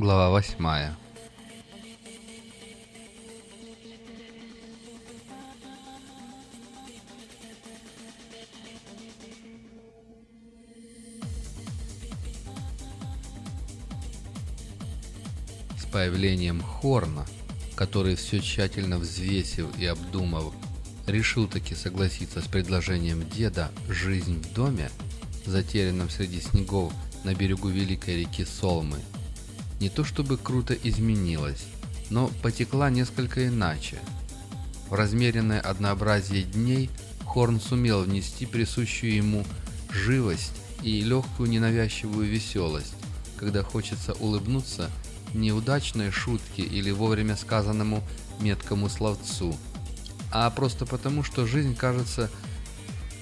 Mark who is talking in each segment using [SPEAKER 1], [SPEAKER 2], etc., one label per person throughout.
[SPEAKER 1] Глава восьмая. С появлением Хорна, который все тщательно взвесив и обдумав, решил таки согласиться с предложением деда «Жизнь в доме», затерянном среди снегов на берегу великой реки Солмы, не то чтобы круто изменилась, но потекла несколько иначе. В размеренное однообразие дней Хорн сумел внести присущую ему живость и легкую ненавязчивую веселость, когда хочется улыбнуться неудачной шутке или вовремя сказанному меткому словцу, а просто потому, что жизнь кажется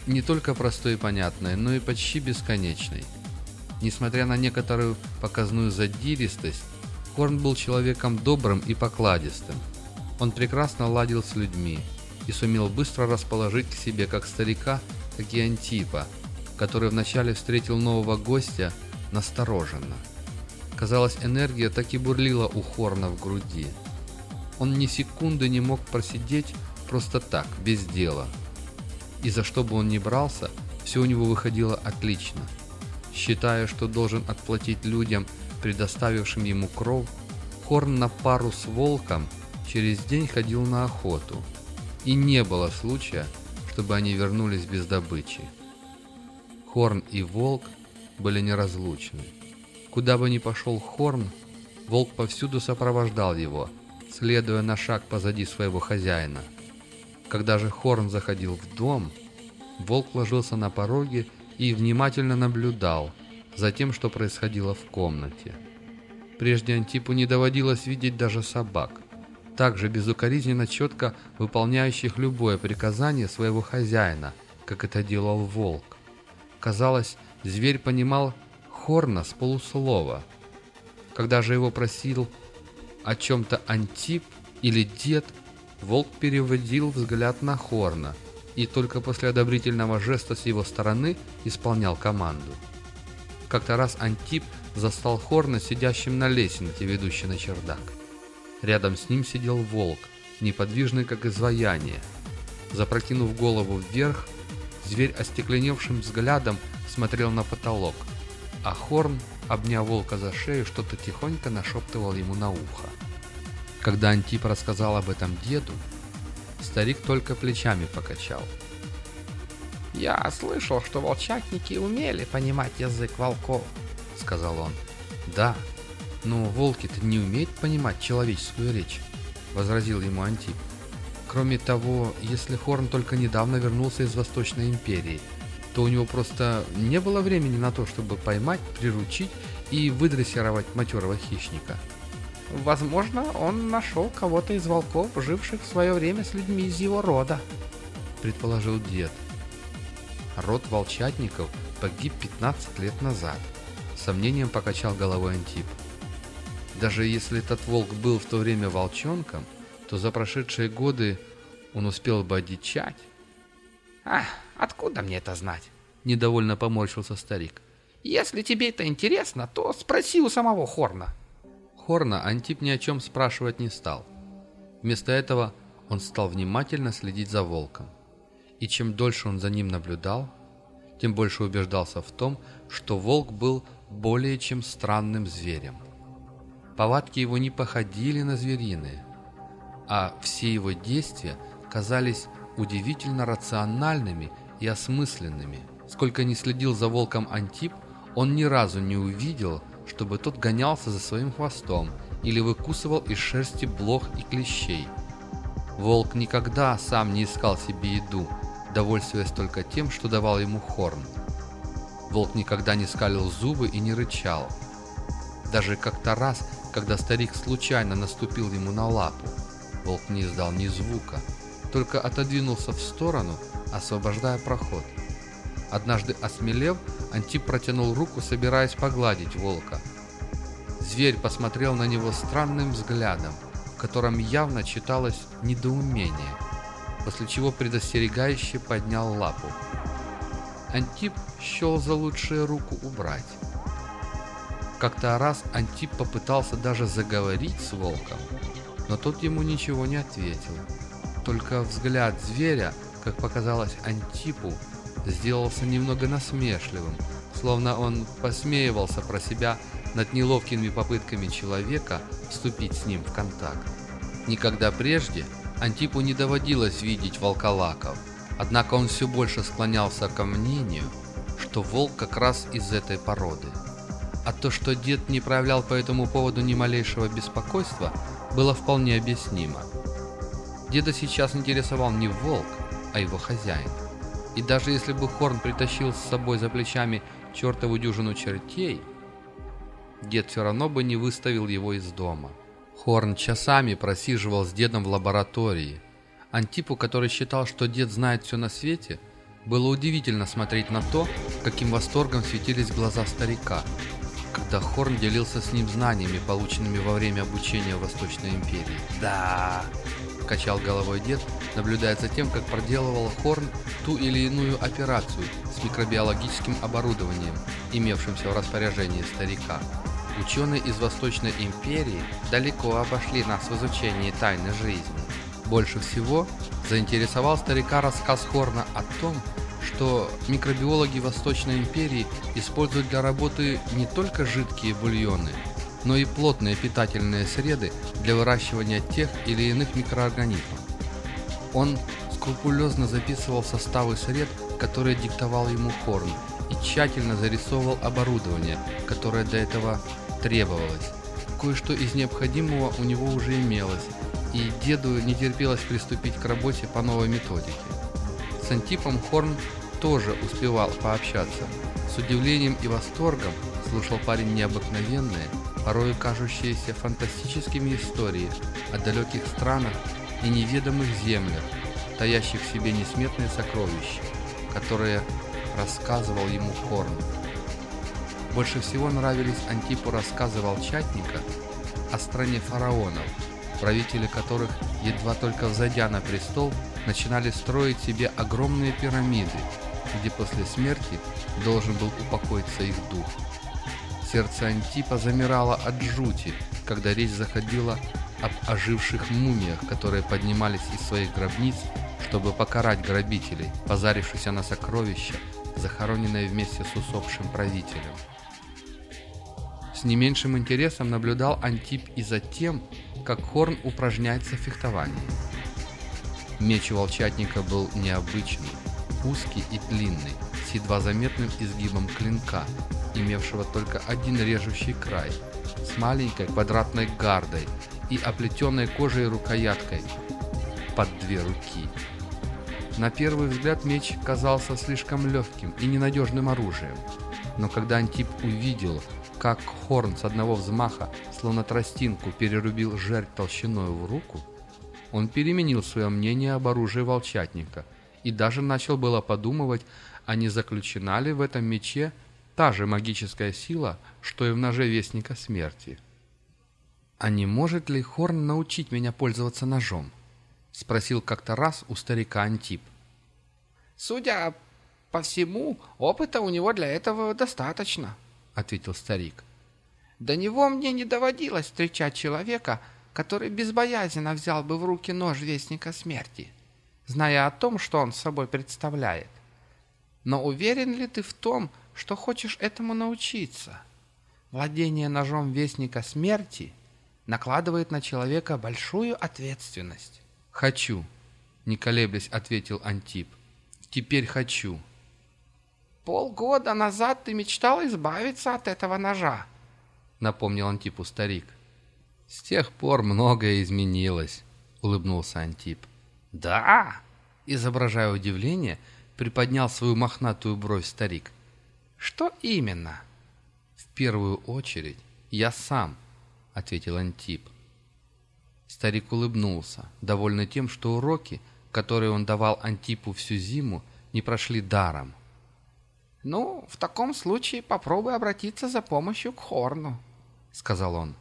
[SPEAKER 1] не только простой и понятной, но и почти бесконечной. Несмотря на некоторую показную задиристость, Хорн был человеком добрым и покладистым. Он прекрасно ладил с людьми и сумел быстро расположить к себе как старика, так и Антипа, который вначале встретил нового гостя настороженно. Казалось, энергия так и бурлила у Хорна в груди. Он ни секунды не мог просидеть просто так, без дела. И за что бы он ни брался, все у него выходило отлично – Считая, что должен отплатить людям, предоставившим ему кров, Хорн на пару с волком через день ходил на охоту. И не было случая, чтобы они вернулись без добычи. Хорн и волк были неразлучны. Куда бы ни пошел Хорн, волк повсюду сопровождал его, следуя на шаг позади своего хозяина. Когда же Хорн заходил в дом, волк ложился на пороге и внимательно наблюдал за тем, что происходило в комнате. Прежде Антипу не доводилось видеть даже собак, также безукоризненно четко выполняющих любое приказание своего хозяина, как это делал волк. Казалось, зверь понимал Хорна с полуслова. Когда же его просил о чем-то Антип или дед, волк переводил взгляд на Хорна – и только после одобрительного жеста с его стороны исполнял команду. Как-то раз Антип застал Хорна сидящим на лесенке, ведущей на чердак. Рядом с ним сидел волк, неподвижный как изваяние. Запрокинув голову вверх, зверь остекленевшим взглядом смотрел на потолок, а Хорн, обняв волка за шею, что-то тихонько нашептывал ему на ухо. Когда Антип рассказал об этом деду, Старик только плечами покачал.
[SPEAKER 2] «Я слышал, что волчатники умели понимать язык волков», — сказал он.
[SPEAKER 1] «Да, но волки-то не умеют понимать человеческую речь», — возразил ему Антип. «Кроме того, если Хорн только недавно вернулся из Восточной Империи, то у него просто не было времени на то, чтобы поймать, приручить и выдрессировать матерого хищника».
[SPEAKER 2] Возможно, он нашел кого-то из волков, живших в свое время с людьми из его рода, предположил дед.
[SPEAKER 1] Род волчатников погиб 15 лет назад. Сомнением покачал головой Антип. Даже если этот волк был в то время волчонком, то за прошедшие годы он успел бы одичать.
[SPEAKER 2] «А, откуда мне это знать?»
[SPEAKER 1] — недовольно поморщился старик.
[SPEAKER 2] «Если тебе это интересно, то спроси у самого Хорна».
[SPEAKER 1] Хорна Антип ни о чем спрашивать не стал. Вместо этого он стал внимательно следить за волком. И чем дольше он за ним наблюдал, тем больше убеждался в том, что волк был более чем странным зверем. Повадки его не походили на звериные, а все его действия казались удивительно рациональными и осмысленными. Сколько ни следил за волком Антип, он ни разу не увидел, чтобы тот гонялся за своим хвостом или выкусывал из шерсти блох и клещей. Волк никогда сам не искал себе еду, довольствуясь только тем, что давал ему хорн. Волк никогда не скалил зубы и не рычал. Даже как-то раз, когда старик случайно наступил ему на лапу, волк не издал ни звука, только отодвинулся в сторону, освобождая проход. Однажды осмелев, Антип протянул руку, собираясь погладить волка. Зверь посмотрел на него странным взглядом, в котором явно читалось недоумение, после чего предостерегающе поднял лапу. Антип счел за лучшее руку убрать. Как-то раз Антип попытался даже заговорить с волком, но тот ему ничего не ответил. Только взгляд зверя, как показалось Антипу, сделался немного насмешливым, словно он посмеивался про себя над неловкими попытками человека вступить с ним в контакт. Никогда прежде Антипу не доводилось видеть волколаков, однако он все больше склонялся ко мнению, что волк как раз из этой породы. А то, что дед не проявлял по этому поводу ни малейшего беспокойства, было вполне объяснимо. Деда сейчас интересовал не волк, а его хозяин. И даже если бы Хорн притащил с собой за плечами чертову дюжину чертей, дед все равно бы не выставил его из дома. Хорн часами просиживал с дедом в лаборатории. Антипу, который считал, что дед знает все на свете, было удивительно смотреть на то, каким восторгом светились глаза старика, когда Хорн делился с ним знаниями, полученными во время обучения в Восточной империи. «Да!» – качал головой дед, наблюдая за тем, как проделывал Хорн ту или иную операцию с микробиологическим оборудованием, имевшимся в распоряжении старика. Ученые из Восточной империи далеко обошли нас в изучении тайны жизни. Больше всего заинтересовал старика рассказ Хорна о том, что микробиологи Восточной империи используют для работы не только жидкие бульоны, но и плотные питательные среды для выращивания тех или иных микроорганизмов. Он скрупулезно записывал составы сред, которые диктовал ему Хорн, и тщательно зарисовывал оборудование, которое до этого требовалось. Кое-что из необходимого у него уже имелось, и деду не терпелось приступить к работе по новой методике. С Антипом Хорн тоже успевал пообщаться. С удивлением и восторгом слушал парень необыкновенные, порой кажущиеся фантастическими истории о далеких странах и неведомых землях, таящих в себе несметные сокровища, которые рассказывал ему Хорн. Больше всего нравились Антипу рассказы Волчатника о стране фараонов, правители которых, едва только взойдя на престол, начинали строить себе огромные пирамиды, где после смерти должен был упокоиться их дух. Сердце Антипа замирало от жути, когда речь заходила об оживших мумиях, которые поднимались из своих гробниц, чтобы покарать грабителей, позарившихся на сокровища, захороненные вместе с усопшим правителем. С не меньшим интересом наблюдал Антип и за тем, как Хорн упражняется в фехтовании. Меч у волчатника был необычный, узкий и длинный, с едва заметным изгибом клинка, имевшего только один режущий край, с маленькой квадратной гардой и оплетенной кожей рукояткой под две руки. На первый взгляд меч казался слишком легким и ненадежным оружием, но когда Антип увидел, как Хорн с одного взмаха, словно тростинку, перерубил жертв толщиной в руку, он переменил свое мнение об оружии волчатника и даже начал было подумывать, а не заключена ли в этом мече та же магическая сила, что и в ноже Вестника Смерти. «А не может ли Хорн научить меня пользоваться ножом?» — спросил как-то раз у старика Антип.
[SPEAKER 2] «Судя по всему, опыта у него для этого достаточно», ответил старик. До него мне не доводилось встречать человека, который безбоязненно взял бы в руки нож Вестника Смерти, зная о том, что он собой представляет. Но уверен ли ты в том, что хочешь этому научиться? Владение ножом Вестника Смерти накладывает на человека большую ответственность.
[SPEAKER 1] «Хочу», — не колеблясь ответил Антип. «Теперь хочу».
[SPEAKER 2] «Полгода назад ты мечтал избавиться от этого ножа», — напомнил Антипу старик.
[SPEAKER 1] «С тех пор многое изменилось», — улыбнулся Антип.
[SPEAKER 2] «Да?»
[SPEAKER 1] — изображая удивление, приподнял свою мохнатую бровь старик.
[SPEAKER 2] «Что именно?»
[SPEAKER 1] «В первую очередь я сам», — ответил Антип. Старик улыбнулся, довольный тем, что уроки, которые он давал Антипу всю зиму, не прошли даром.
[SPEAKER 2] «Ну, в таком случае попробуй обратиться за помощью к Хорну», — сказал он.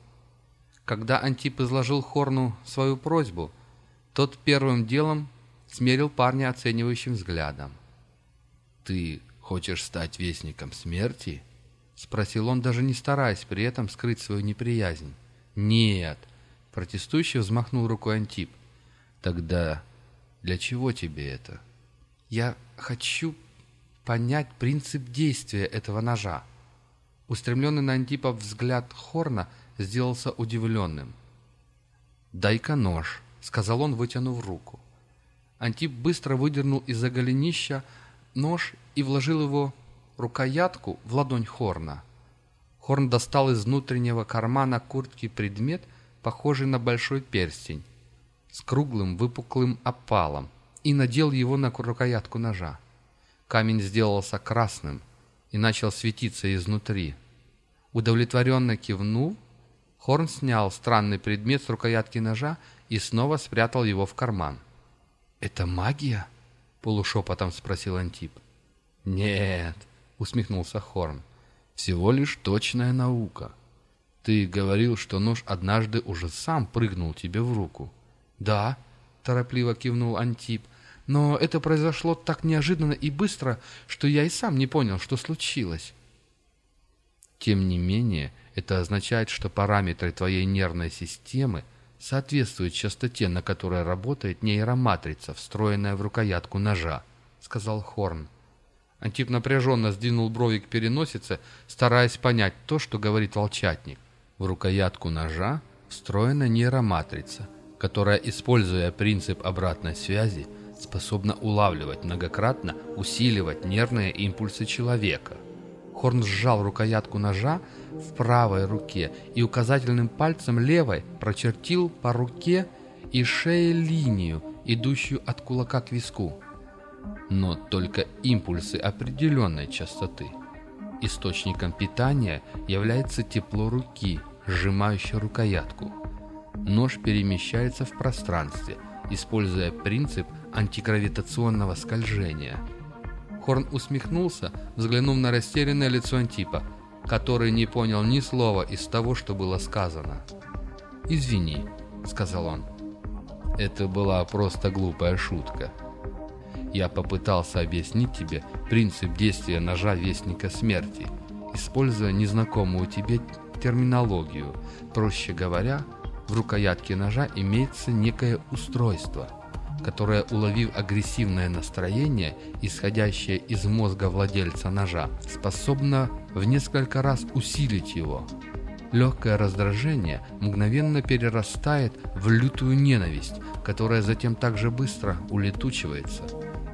[SPEAKER 1] Когда Антип изложил Хорну свою просьбу, тот первым делом смерил парня оценивающим взглядом. «Ты хочешь стать вестником смерти?» — Спросил он, даже не стараясь при этом скрыть свою неприязнь. «Нет!» — протестующий взмахнул рукой Антип. «Тогда для чего тебе это?» «Я хочу понять принцип действия этого ножа». Устремленный на Антипа взгляд Хорна сделался удивленным. «Дай-ка нож», — сказал он, вытянув руку. Антип быстро выдернул из-за голенища нож и вложил его рукоятку в ладонь Хорна. Хорн достал из внутреннего кармана куртки предмет, похожий на большой перстень, с круглым выпуклым опалом, и надел его на рукоятку ножа. Камень сделался красным и начал светиться изнутри. Удовлетворенно кивнув, Хорн снял странный предмет с рукоятки ножа и снова спрятал его в карман. «Это магия?» — полушепотом спросил Антип. «Нет», — усмехнулся Хорн, — «всего лишь точная наука. Ты говорил, что нож однажды уже сам прыгнул тебе в руку». «Да», — торопливо кивнул Антип, — «но это произошло так неожиданно и быстро, что я и сам не понял, что случилось». «Тем не менее, это означает, что параметры твоей нервной системы — соответствует частоте, на которой работает нейроматрица, встроенная в рукоятку ножа», — сказал Хорн. Антип напряженно сдвинул брови к переносице, стараясь понять то, что говорит волчатник. В рукоятку ножа встроена нейроматрица, которая, используя принцип обратной связи, способна улавливать многократно, усиливать нервные импульсы человека. Хорн сжал рукоятку ножа, в правой руке и указательным пальцем левой прочертил по руке и шее линию, идущую от кулака к виску. Но только импульсы определенной частоты. Источником питания является тепло руки, сжимающей рукоятку. Нож перемещается в пространстве, используя принцип антигравитационного скольжения. Хорн усмехнулся, взглянув на растерянное лицо Антипа – который не понял ни слова из того, что было сказано. «Извини», — сказал он. «Это была просто глупая шутка. Я попытался объяснить тебе принцип действия ножа Вестника Смерти, используя незнакомую тебе терминологию. Проще говоря, в рукоятке ножа имеется некое устройство, которое, уловив агрессивное настроение, исходящее из мозга владельца ножа, способно в несколько раз усилить его. Легкое раздражение мгновенно перерастает в лютую ненависть, которая затем также быстро улетучивается.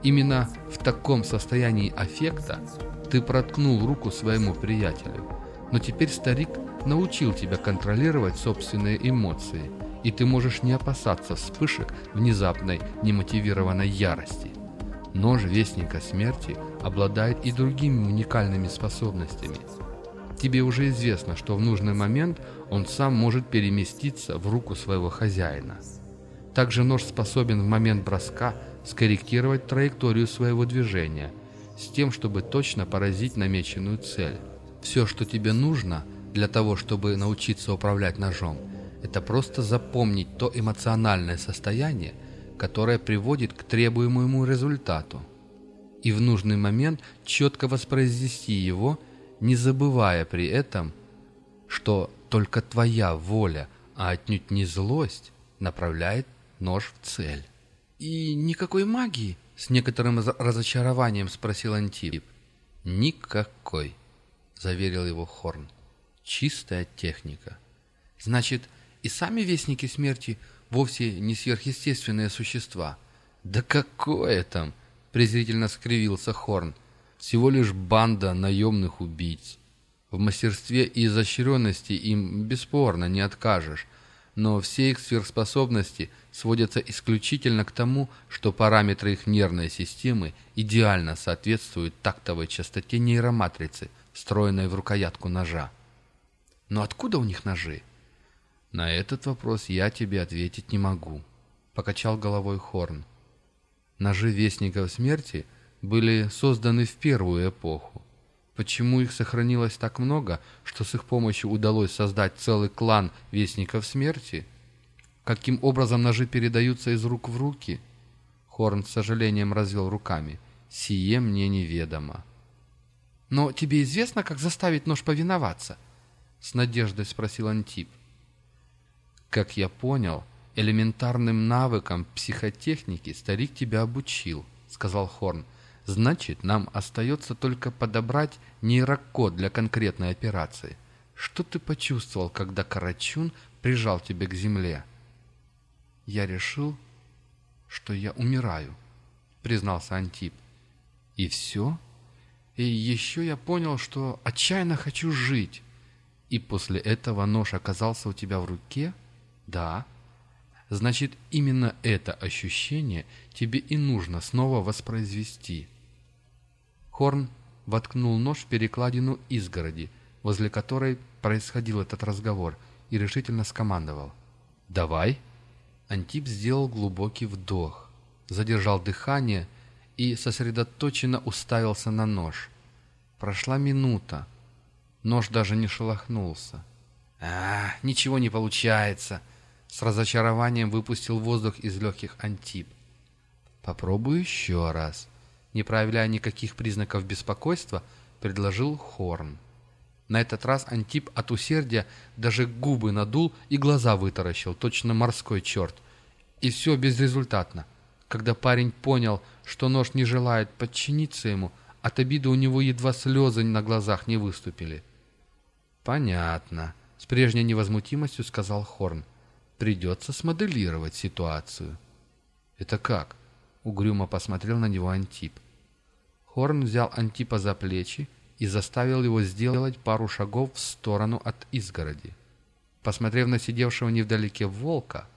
[SPEAKER 1] Именно в таком состоянии аффекта ты проткнул руку своему приятелю. Но теперь старик научил тебя контролировать собственные эмоции, и ты можешь не опасаться вспышек внезапной немотивированной ярости. Нож Вестника Смерти обладает и другими уникальными способностями. Тебе уже известно, что в нужный момент он сам может переместиться в руку своего хозяина. Также нож способен в момент броска скорректировать траекторию своего движения, с тем, чтобы точно поразить намеченную цель. Все, что тебе нужно для того, чтобы научиться управлять ножом, это просто запомнить то эмоциональное состояние, которое приводит к требуемому результату. И в нужный момент четко воспроизвести его, не забывая при этом, что только твоя воля, а отнюдь не злость, направляет нож в цель. «И никакой магии?» — с некоторым разочарованием спросил Антип. «Никакой», — заверил его Хорн. «Чистая техника». «Значит, и сами Вестники Смерти вовсе не сверхъестественные существа. «Да какое там!» — презрительно скривился Хорн. «Всего лишь банда наемных убийц. В мастерстве и изощренности им бесспорно не откажешь, но все их сверхспособности сводятся исключительно к тому, что параметры их нервной системы идеально соответствуют тактовой частоте нейроматрицы, встроенной в рукоятку ножа. Но откуда у них ножи? «На этот вопрос я тебе ответить не могу», — покачал головой Хорн. «Ножи Вестников Смерти были созданы в первую эпоху. Почему их сохранилось так много, что с их помощью удалось создать целый клан Вестников Смерти? Каким образом ножи передаются из рук в руки?» Хорн с сожалением развел руками. «Сие мне неведомо».
[SPEAKER 2] «Но тебе известно, как заставить нож повиноваться?» — с надеждой спросил Антип.
[SPEAKER 1] «Как я понял, элементарным навыкам психотехники старик тебя обучил», — сказал Хорн. «Значит, нам остается только подобрать нейрокод для конкретной операции. Что ты почувствовал, когда Карачун прижал тебя к земле?»
[SPEAKER 2] «Я решил, что я умираю», — признался Антип. «И все?» И еще я понял, что отчаянно хочу жить.
[SPEAKER 1] И после этого нож оказался у тебя в руке?
[SPEAKER 2] Да.
[SPEAKER 1] Значит, именно это ощущение тебе и нужно снова воспроизвести. Хорн воткнул нож в перекладину изгороди, возле которой происходил этот разговор, и решительно скомандовал. «Давай!» Антип сделал глубокий вдох, задержал дыхание и сосредоточенно уставился на нож. Прошла минута. Нож даже не шелохнулся.
[SPEAKER 2] «А, ничего не получается!» С разочарованием выпустил воздух из легких Антип.
[SPEAKER 1] «Попробуй еще раз». Не проявляя никаких признаков беспокойства, предложил Хорн. На этот раз Антип от усердия даже губы надул и глаза вытаращил, точно морской черт. И все безрезультатно. Когда парень понял, что нож не желает подчиниться ему, от обиды у него едва слезы на глазах не выступили. «Понятно», — с прежней невозмутимостью сказал Хорн. «Придется смоделировать ситуацию». «Это как?» — угрюмо посмотрел на него Антип. Хорн взял Антипа за плечи и заставил его сделать пару шагов в сторону от изгороди. Посмотрев на сидевшего невдалеке волка,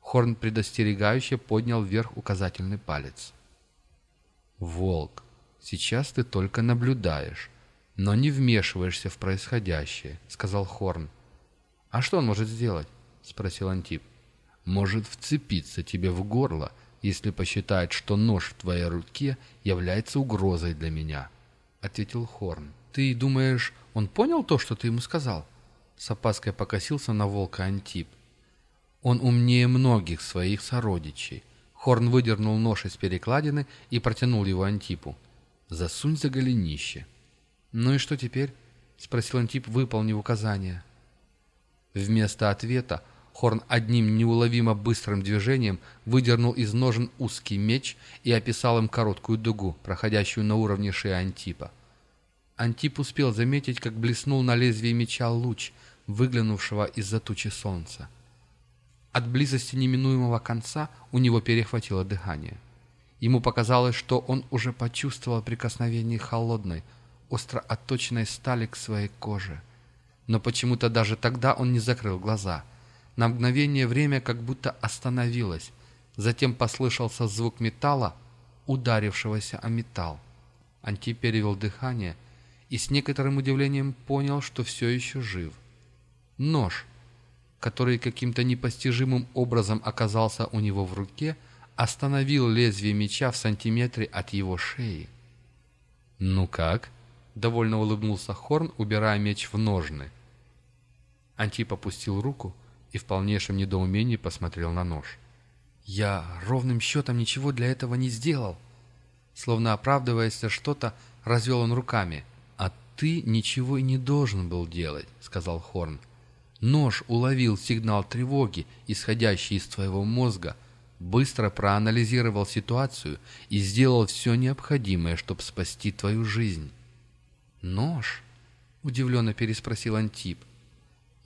[SPEAKER 1] Хорн предостерегающе поднял вверх указательный палец. «Волк, сейчас ты только наблюдаешь, но не вмешиваешься в происходящее», — сказал Хорн.
[SPEAKER 2] «А что он может сделать?»
[SPEAKER 1] — спросил Антип. «Может вцепиться тебе в горло, если посчитает, что нож в твоей руке является угрозой для меня», — ответил Хорн.
[SPEAKER 2] «Ты думаешь, он понял то, что ты ему сказал?» С опаской покосился на волка Антип.
[SPEAKER 1] Он умнее многих своих сородичей. Хорн выдернул нож из перекладины и протянул его Антипу. «Засунь за голенище».
[SPEAKER 2] «Ну и что теперь?» — спросил Антип, выполнив указание.
[SPEAKER 1] Вместо ответа Хорн одним неуловимо быстрым движением выдернул из ножен узкий меч и описал им короткую дугу, проходящую на уровне шеи Антипа. Антип успел заметить, как блеснул на лезвие меча луч, выглянувшего из-за тучи солнца. От близости неминуемого конца у него перехватило дыхание. Ему показалось, что он уже почувствовал прикосновение холодной, остро отточенной стали к своей коже. Но почему-то даже тогда он не закрыл глаза. На мгновение время как будто остановилось. Затем послышался звук металла, ударившегося о металл. Анти перевел дыхание и с некоторым удивлением понял, что все еще жив. Нож, который каким-то непостижимым образом оказался у него в руке, остановил лезвие меча в сантиметре от его шеи. «Ну как?» — довольно улыбнулся Хорн, убирая меч в ножны. Антип опустил руку и в полнейшем недоумении посмотрел на нож.
[SPEAKER 2] «Я ровным счетом ничего для этого не сделал!» Словно оправдываясь за что-то, развел он руками.
[SPEAKER 1] «А ты ничего и не должен был делать», — сказал Хорн. Нож уловил сигнал тревоги, исходящий из твоего мозга, быстро проанализировал ситуацию и сделал все необходимое, чтобы спасти твою жизнь.
[SPEAKER 2] «Нож?» — удивленно переспросил Антип.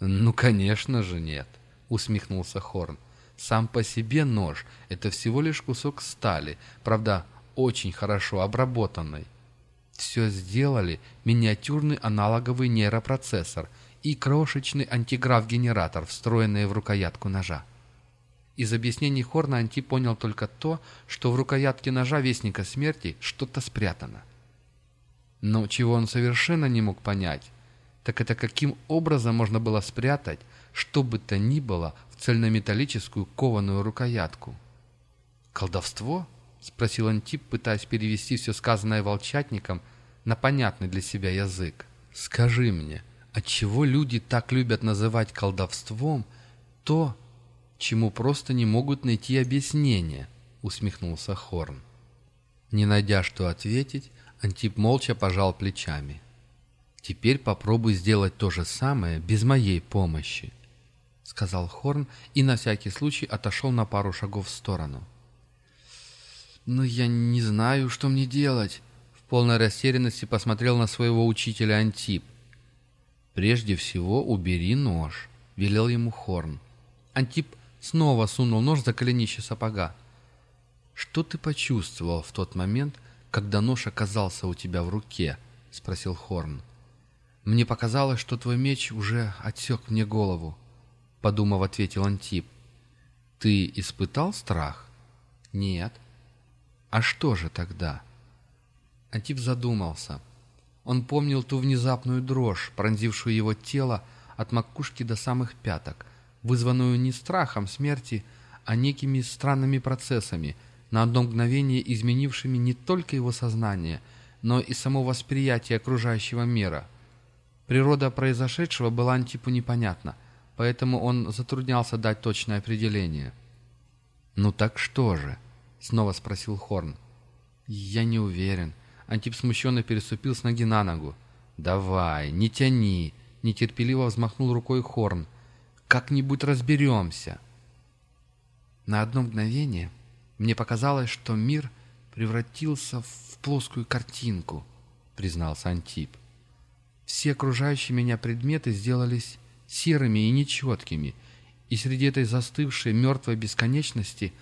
[SPEAKER 1] «Ну, конечно же нет», — усмехнулся Хорн. «Сам по себе нож — это всего лишь кусок стали, правда, очень хорошо обработанный. Все сделали миниатюрный аналоговый нейропроцессор — и крошечный антиграф-генератор, встроенный в рукоятку ножа. Из объяснений Хорна Анти понял только то, что в рукоятке ножа Вестника Смерти что-то спрятано. Но чего он совершенно не мог понять, так это каким образом можно было спрятать, что бы то ни было, в цельнометаллическую кованую рукоятку. «Колдовство?» — спросил Антип, пытаясь перевести все сказанное волчатником на понятный для себя язык. «Скажи мне, Отчего люди так любят называть колдовством то, чему просто не могут найти объяснение, усмехнулся Хорн. Не найдя что ответить, Антип молча пожал плечами. «Теперь попробуй сделать то же самое без моей помощи», — сказал Хорн и на всякий случай отошел на пару шагов в сторону. «Но я не знаю, что мне делать», — в полной растерянности посмотрел на своего учителя Антип. «Прежде всего убери нож», — велел ему Хорн. Антип снова сунул нож за коленище сапога. «Что ты почувствовал в тот момент, когда нож оказался у тебя в руке?» — спросил Хорн. «Мне показалось, что твой меч уже отсек мне голову», — подумав, ответил Антип. «Ты испытал страх?» «Нет». «А что же тогда?» Антип задумался. Он помнил ту внезапную дрожь, пронзившую его тело от макушки до самых пяток, вызванную не страхом смерти, а некими странными процессами — на одно мгновение изменившими не только его сознание, но и само восприятие окружающего мира. Природа произошедшего была Антипу непонятна, поэтому он затруднялся дать точное определение. «Ну так что же?» — снова спросил Хорн. «Я не уверен». Антип смущенно переступил с ноги на ногу. «Давай, не тяни!» — нетерпеливо взмахнул рукой Хорн. «Как-нибудь разберемся!» На одно мгновение мне показалось, что мир превратился в плоскую картинку, признался Антип. Все окружающие меня предметы сделались серыми и нечеткими, и среди этой застывшей мертвой бесконечности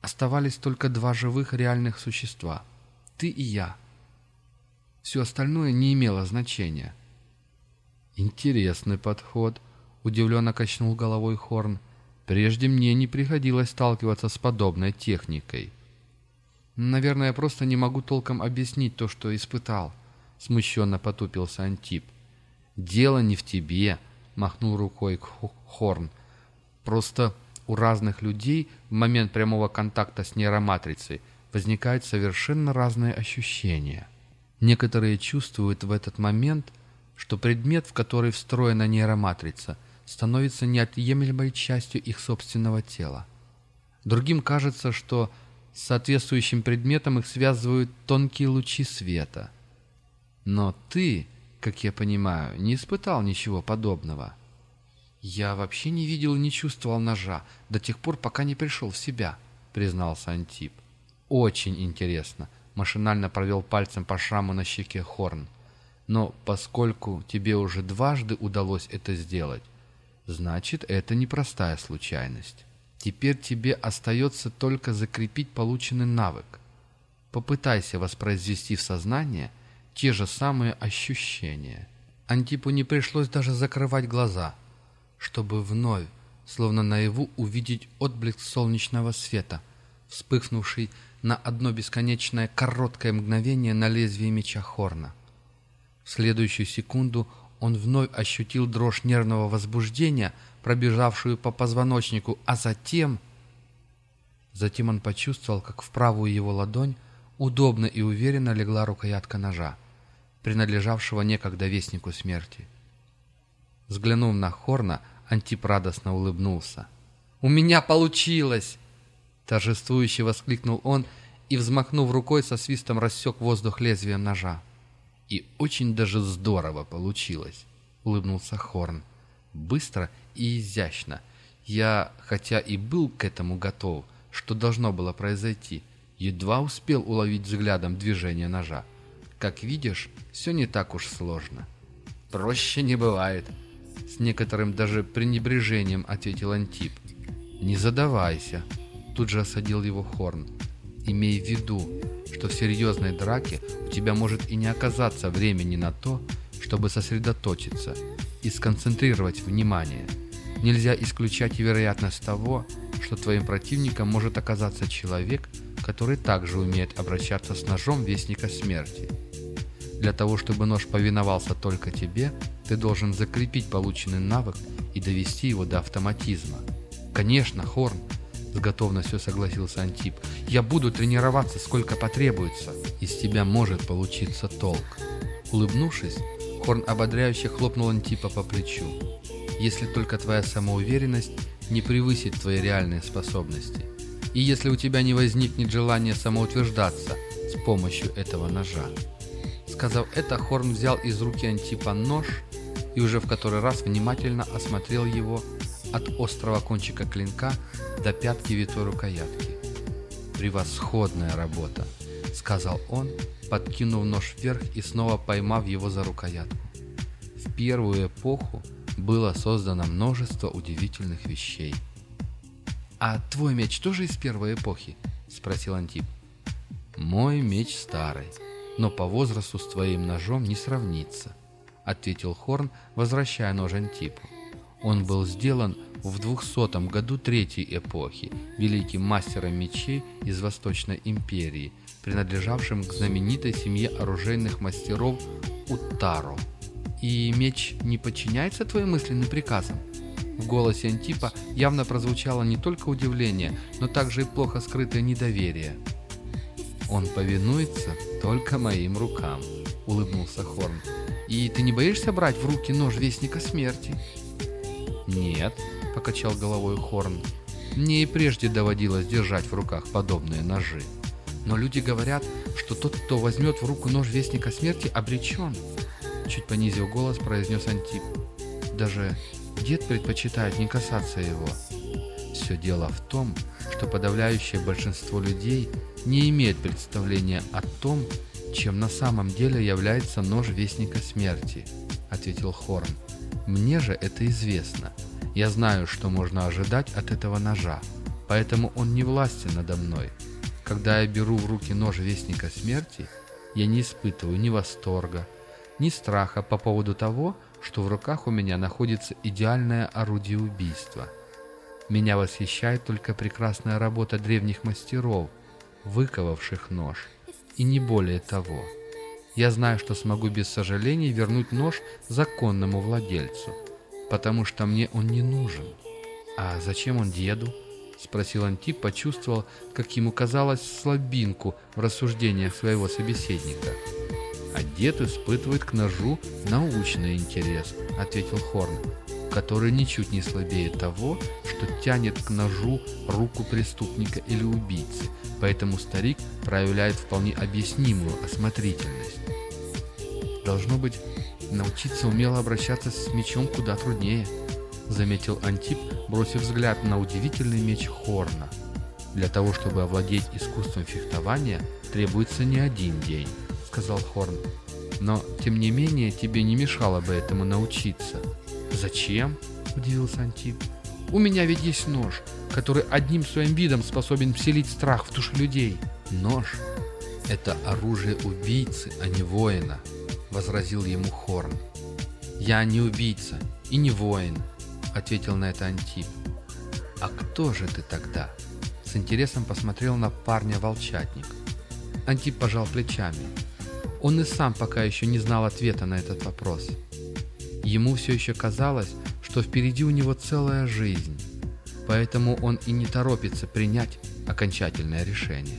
[SPEAKER 1] оставались только два живых реальных существа — ты и я. Все остальное не имело значения. «Интересный подход», — удивленно качнул головой Хорн. Прежде мне не приходилось сталкиваться с подобной техникой. Наверное, я просто не могу толком объяснить то, что испытал. Смущенно потупился Антип. Дело не в тебе, махнул рукой Хорн. Просто у разных людей в момент прямого контакта с нейроматрицей возникают совершенно разные ощущения. Некоторые чувствуют в этот момент, что предмет, в который встроена нейроматрица – становится неотъемлемой частью их собственного тела. Другим кажется, что с соответствующим предметом их связывают тонкие лучи света. Но ты, как я понимаю, не испытал ничего подобного. «Я вообще не видел и не чувствовал ножа до тех пор, пока не пришел в себя», — признался Антип. «Очень интересно», — машинально провел пальцем по шраму на щеке Хорн. «Но поскольку тебе уже дважды удалось это сделать, Значит, это непростая случайность. Теперь тебе остается только закрепить полученный навык. Попытайся воспроизвести в сознание те же самые ощущения. Антипу не пришлось даже закрывать глаза, чтобы вновь, словно наяву, увидеть отблеск солнечного света, вспыхнувший на одно бесконечное короткое мгновение на лезвии меча Хорна. В следующую секунду он вновь ощутил дрожь нервного возбуждения, пробежавшую по позвоночнику, а затем... Затем он почувствовал, как в правую его ладонь удобно и уверенно легла рукоятка ножа, принадлежавшего некогда вестнику смерти. Взглянув на Хорна, Антип радостно улыбнулся. «У меня получилось!» Торжествующе воскликнул он и, взмахнув рукой, со свистом рассек воздух лезвием ножа. И очень даже здорово получилось, улыбнулся Хорн. Быстро и изящно. Я, хотя и был к этому готов, что должно было произойти, едва успел уловить взглядом движение ножа. Как видишь, все не так уж сложно. Проще не бывает. С некоторым даже пренебрежением ответил Антип. Не задавайся. Тут же осадил его Хорн. Имей в виду, что в серьезной драке у тебя может и не оказаться времени на то, чтобы сосредоточиться и сконцентрировать внимание. Нельзя исключать вероятность того, что твоим противником может оказаться человек, который также умеет обращаться с ножом Вестника Смерти. Для того, чтобы нож повиновался только тебе, ты должен закрепить полученный навык и довести его до автоматизма. Конечно, Хорн, с готовностью согласился Антип. «Я буду тренироваться, сколько потребуется. Из тебя может получиться толк». Улыбнувшись, Хорн ободряюще хлопнул Антипа по плечу. «Если только твоя самоуверенность не превысит твои реальные способности. И если у тебя не возникнет желания самоутверждаться, с помощью этого ножа. Сказав это, Хорн взял из руки Антипа нож и уже в который раз внимательно осмотрел его от острого кончика клинка до пятки витой рукоятки. «Превосходная работа!» — сказал он, подкинув нож вверх и снова поймав его за рукоятку. В первую эпоху было создано множество удивительных вещей. «А твой меч тоже из первой эпохи?» — спросил Антип. «Мой меч старый, но по возрасту с твоим ножом не сравнится», — ответил Хорн, возвращая нож Антипу. Он был сделан в 200 году Третьей эпохи великим мастером мечей из Восточной империи, принадлежавшим к знаменитой семье оружейных мастеров Уттаро. «И меч не подчиняется твоим мысленным приказам?» В голосе Антипа явно прозвучало не только удивление, но также и плохо скрытое недоверие. «Он повинуется только моим рукам», — улыбнулся Хорн. «И ты не боишься брать в руки нож Вестника Смерти?» «Нет», — покачал головой Хорн. «Мне и прежде доводилось держать в руках подобные ножи. Но люди говорят, что тот, кто возьмет в руку нож Вестника Смерти, обречен». Чуть понизил голос, произнес Антип. «Даже дед предпочитает не касаться его». Все дело в том, что подавляющее большинство людей не имеет представления о том, чем на самом деле является нож Вестника Смерти, ответил Хорн. Мне же это известно. Я знаю, что можно ожидать от этого ножа, поэтому он не властен надо мной. Когда я беру в руки нож Вестника Смерти, я не испытываю ни восторга, ни страха по поводу того, что в руках у меня находится идеальное орудие убийства. Меня восхищает только прекрасная работа древних мастеров, выковавших нож, и не более того. Я знаю, что смогу без сожалений вернуть нож законному владельцу, потому что мне он не нужен. А зачем он деду? Спросил Антип, почувствовал, как ему казалось, слабинку в рассуждениях своего собеседника. «А дед испытывает к ножу научный интерес», — ответил Хорн, который ничуть не слабее того, что тянет к ножу руку преступника или убийцы, поэтому старик проявляет вполне объяснимую осмотрительность. Должно быть, научиться умело обращаться с мечом куда труднее, заметил Антип, бросив взгляд на удивительный меч Хорна. Для того, чтобы овладеть искусством фехтования, требуется не один день, сказал Хорн. Но, тем не менее, тебе не мешало бы этому научиться. Зачем? Удивился Антип. У меня ведь есть нож, который одним своим видом способен вселить страх в души людей. Нож — это оружие убийцы, а не воина, — возразил ему Хорн. «Я не убийца и не воин», — ответил на это Антип. «А кто же ты тогда?» С интересом посмотрел на парня волчатник. Антип пожал плечами. Он и сам пока еще не знал ответа на этот вопрос. Ему все еще казалось, что впереди у него целая жизнь, поэтому он и не торопится принять окончательное решение.